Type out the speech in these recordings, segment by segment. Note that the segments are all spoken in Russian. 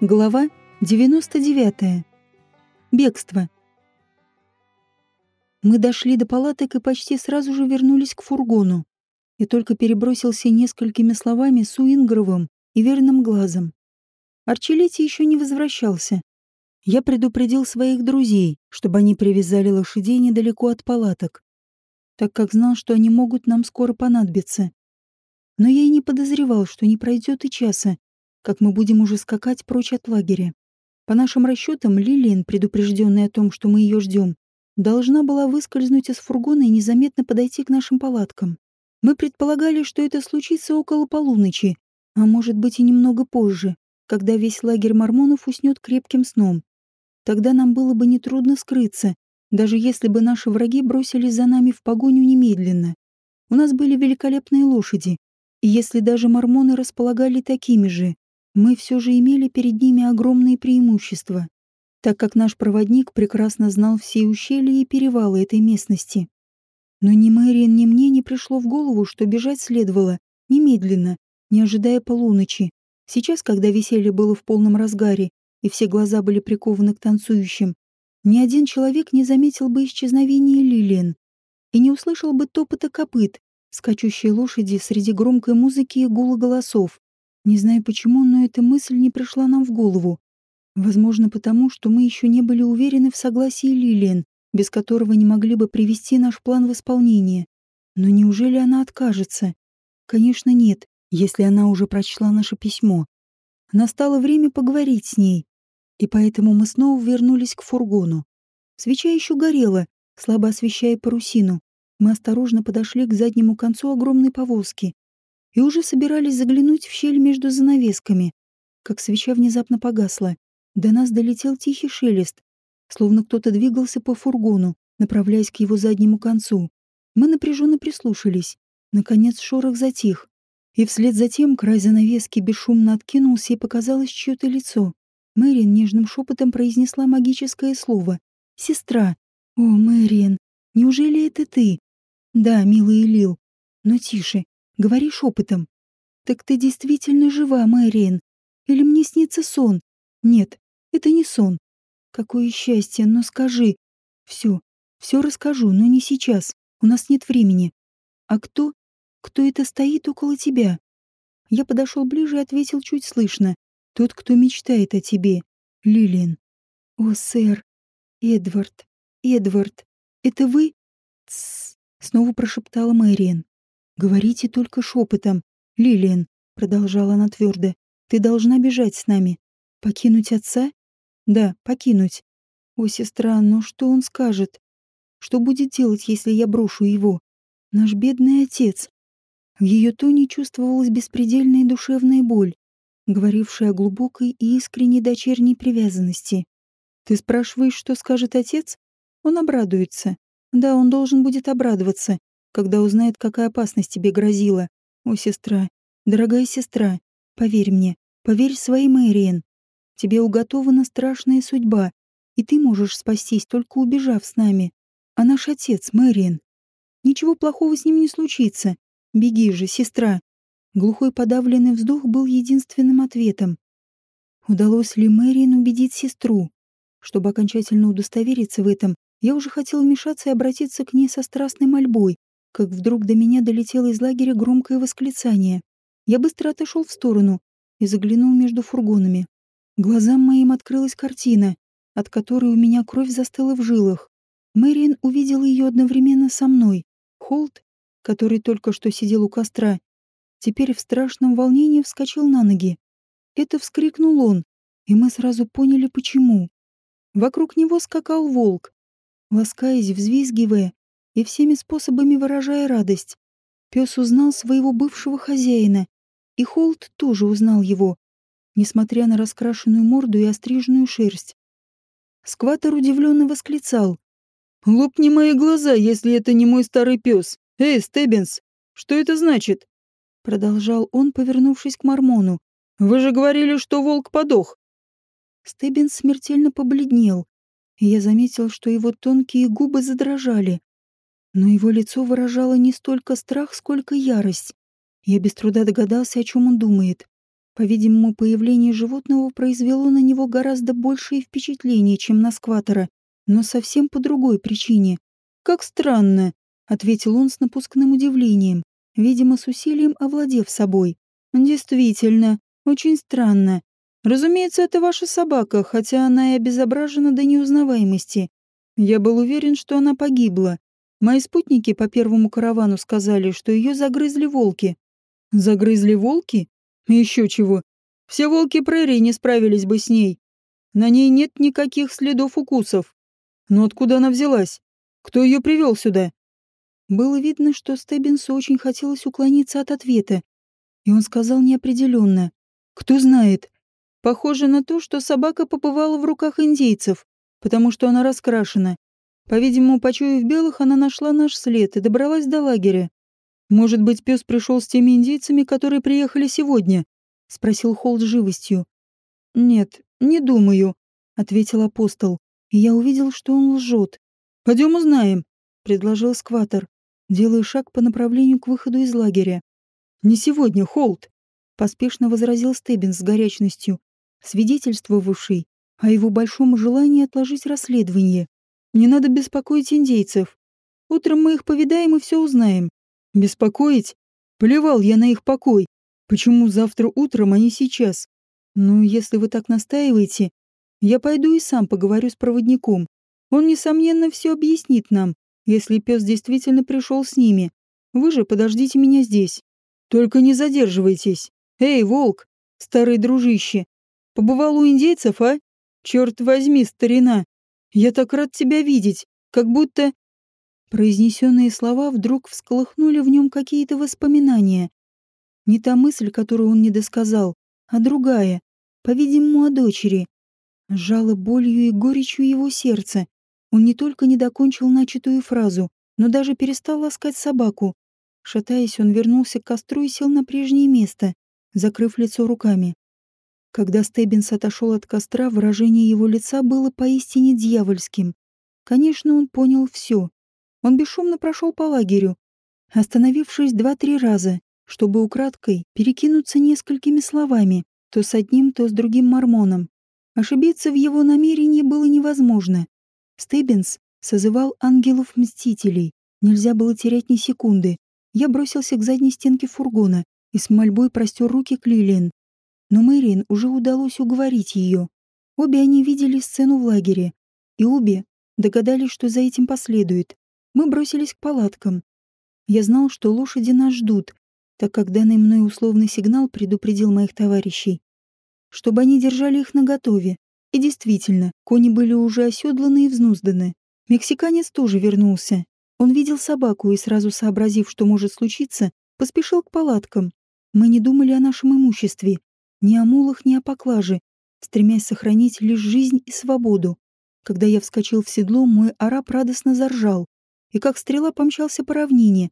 Глава 99. Бегство. Мы дошли до палаток и почти сразу же вернулись к фургону. И только перебросился несколькими словами с Уингровым и верным глазом. Арчелетти еще не возвращался. Я предупредил своих друзей, чтобы они привязали лошадей недалеко от палаток, так как знал, что они могут нам скоро понадобиться. Но я и не подозревал, что не пройдет и часа, как мы будем уже скакать прочь от лагеря. По нашим расчетам, Лилиан, предупрежденная о том, что мы ее ждем, должна была выскользнуть из фургона и незаметно подойти к нашим палаткам. Мы предполагали, что это случится около полуночи, а может быть и немного позже, когда весь лагерь мормонов уснет крепким сном. Тогда нам было бы нетрудно скрыться, даже если бы наши враги бросились за нами в погоню немедленно. У нас были великолепные лошади, и если даже мормоны располагали такими же, мы все же имели перед ними огромные преимущества, так как наш проводник прекрасно знал все ущелья и перевалы этой местности. Но ни Мэриан, ни мне не пришло в голову, что бежать следовало немедленно, не ожидая полуночи. Сейчас, когда веселье было в полном разгаре, и все глаза были прикованы к танцующим, ни один человек не заметил бы исчезновения Лилиан и не услышал бы топота копыт, скачущей лошади среди громкой музыки и гула голосов. Не знаю почему, но эта мысль не пришла нам в голову. Возможно, потому, что мы еще не были уверены в согласии Лилиан, без которого не могли бы привести наш план в исполнение. Но неужели она откажется? Конечно, нет, если она уже прочла наше письмо. Настало время поговорить с ней, и поэтому мы снова вернулись к фургону. Свеча еще горела, слабо освещая парусину. Мы осторожно подошли к заднему концу огромной повозки, и уже собирались заглянуть в щель между занавесками, как свеча внезапно погасла. До нас долетел тихий шелест, словно кто-то двигался по фургону, направляясь к его заднему концу. Мы напряженно прислушались. Наконец шорох затих, и вслед за тем край занавески бесшумно откинулся и показалось чье-то лицо. Мэриан нежным шепотом произнесла магическое слово. «Сестра! О, Мэриан, неужели это ты?» «Да, милый Лил. Но тише, Говори шепотом. Так ты действительно жива, Мэриэн? Или мне снится сон? Нет, это не сон. Какое счастье, но скажи. Все, все расскажу, но не сейчас. У нас нет времени. А кто? Кто это стоит около тебя? Я подошел ближе и ответил чуть слышно. Тот, кто мечтает о тебе. Лилиан. О, сэр. Эдвард. Эдвард. Это вы? Тссс. Снова прошептала Мэриэн. «Говорите только шепотом. Лилиан», — продолжала она твердо, — «ты должна бежать с нами. Покинуть отца? Да, покинуть. О, сестра, но что он скажет? Что будет делать, если я брошу его? Наш бедный отец». В ее тоне чувствовалась беспредельная душевная боль, говорившая о глубокой и искренней дочерней привязанности. «Ты спрашиваешь, что скажет отец? Он обрадуется. Да, он должен будет обрадоваться, когда узнает, какая опасность тебе грозила. О, сестра, дорогая сестра, поверь мне, поверь своей Мэриэн. Тебе уготована страшная судьба, и ты можешь спастись, только убежав с нами. А наш отец, Мэриэн, ничего плохого с ним не случится. Беги же, сестра. Глухой подавленный вздох был единственным ответом. Удалось ли Мэриэн убедить сестру? Чтобы окончательно удостовериться в этом, я уже хотел вмешаться и обратиться к ней со страстной мольбой, как вдруг до меня долетело из лагеря громкое восклицание. Я быстро отошел в сторону и заглянул между фургонами. Глазам моим открылась картина, от которой у меня кровь застыла в жилах. Мэриан увидела ее одновременно со мной. Холт, который только что сидел у костра, теперь в страшном волнении вскочил на ноги. Это вскрикнул он, и мы сразу поняли, почему. Вокруг него скакал волк, ласкаясь, взвизгивая и всеми способами выражая радость. Пес узнал своего бывшего хозяина, и Холт тоже узнал его, несмотря на раскрашенную морду и остриженную шерсть. Скватер удивленно восклицал. «Лопни мои глаза, если это не мой старый пес! Эй, Стеббинс, что это значит?» Продолжал он, повернувшись к Мормону. «Вы же говорили, что волк подох!» Стеббинс смертельно побледнел, и я заметил, что его тонкие губы задрожали но его лицо выражало не столько страх, сколько ярость. Я без труда догадался, о чем он думает. По-видимому, появление животного произвело на него гораздо большее впечатление, чем на скватера, но совсем по другой причине. «Как странно», — ответил он с напускным удивлением, видимо, с усилием овладев собой. «Действительно, очень странно. Разумеется, это ваша собака, хотя она и обезображена до неузнаваемости. Я был уверен, что она погибла. Мои спутники по первому каравану сказали, что ее загрызли волки. Загрызли волки? Еще чего. Все волки прерии не справились бы с ней. На ней нет никаких следов укусов. Но откуда она взялась? Кто ее привел сюда? Было видно, что Стеббинсу очень хотелось уклониться от ответа, и он сказал неопределенно. «Кто знает? Похоже на то, что собака побывала в руках индейцев, потому что она раскрашена. По-видимому, почуяв белых, она нашла наш след и добралась до лагеря. Может быть, пес пришел с теми индейцами, которые приехали сегодня? Спросил Холл с живостью. Нет, не думаю, ответил апостол. И я увидел, что он лжет. Пойдем узнаем, предложил скватер, делая шаг по направлению к выходу из лагеря. Не сегодня, Холт, поспешно возразил Стеббинс с горячностью свидетельствовавший о его большом желании отложить расследование. Не надо беспокоить индейцев. Утром мы их повидаем и все узнаем. Беспокоить? Плевал я на их покой. Почему завтра утром, а не сейчас? Ну, если вы так настаиваете, я пойду и сам поговорю с проводником. Он, несомненно, все объяснит нам, если пес действительно пришел с ними. Вы же подождите меня здесь. Только не задерживайтесь. Эй, волк, старый дружище, Побывал у индейцев, а? Черт возьми, старина. Я так рад тебя видеть, как будто...» Произнесенные слова вдруг всколыхнули в нем какие-то воспоминания. Не та мысль, которую он не досказал, а другая, по-видимому, о дочери. Сжала болью и горечью его сердце. Он не только не докончил начатую фразу, но даже перестал ласкать собаку. Шатаясь, он вернулся к костру и сел на прежнее место, закрыв лицо руками. Когда Стеббинс отошел от костра, выражение его лица было поистине дьявольским. Конечно, он понял все. Он бесшумно прошел по лагерю, остановившись два-три раза, чтобы украдкой перекинуться несколькими словами, то с одним, то с другим мормоном. Ошибиться в его намерении было невозможно. Стеббинс созывал ангелов-мстителей. Нельзя было терять ни секунды. Я бросился к задней стенке фургона и с мольбой простер руки к Лилиан. Но Мэриэн уже удалось уговорить ее. Обе они видели сцену в лагере, и обе догадались, что за этим последует. Мы бросились к палаткам. Я знал, что лошади нас ждут, так как данный мной условный сигнал предупредил моих товарищей, чтобы они держали их наготове. И действительно, кони были уже оседланы и взнузданы. Мексиканец тоже вернулся. Он видел собаку и, сразу сообразив, что может случиться, поспешил к палаткам. Мы не думали о нашем имуществе, ни о мулах, ни о поклаже, стремясь сохранить лишь жизнь и свободу. Когда я вскочил в седло, мой араб радостно заржал и как стрела помчался по равнине,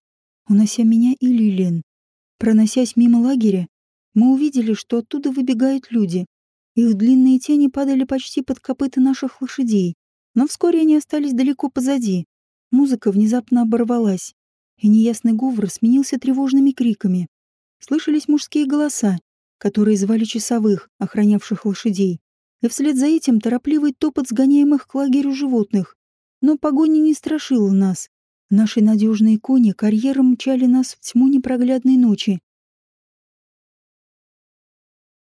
унося меня и Лилиан. Проносясь мимо лагеря, мы увидели, что оттуда выбегают люди. Их длинные тени падали почти под копыта наших лошадей, но вскоре они остались далеко позади. Музыка внезапно оборвалась, и неясный говор сменился тревожными криками. Слышались мужские голоса, которые звали часовых, охранявших лошадей, и вслед за этим торопливый топот сгоняемых к лагерю животных. Но погоня не страшила нас. Наши надежные кони карьером мчали нас в тьму непроглядной ночи.